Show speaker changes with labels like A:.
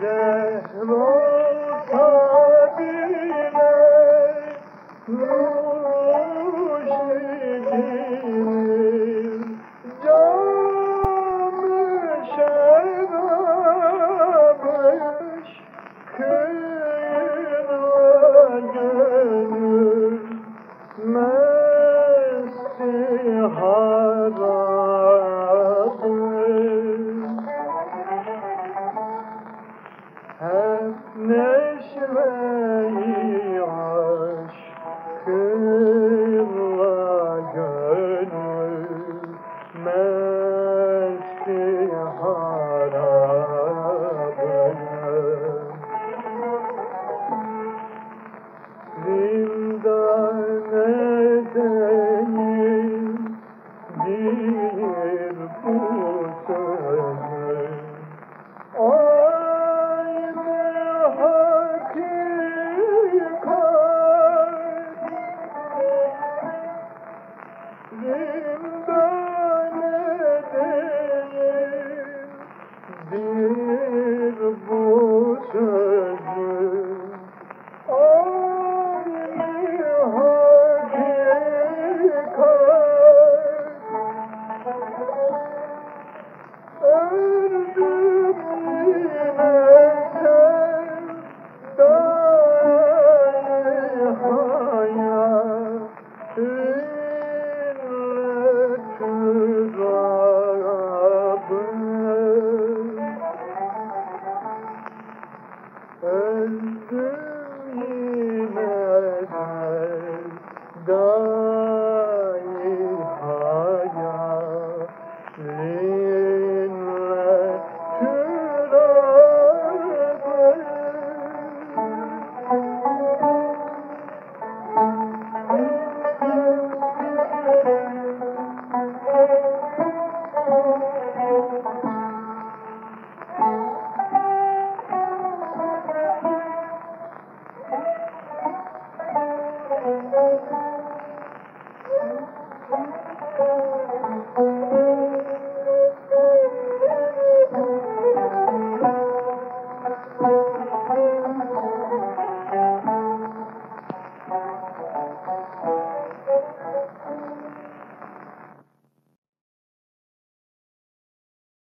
A: Zehr Öldürmez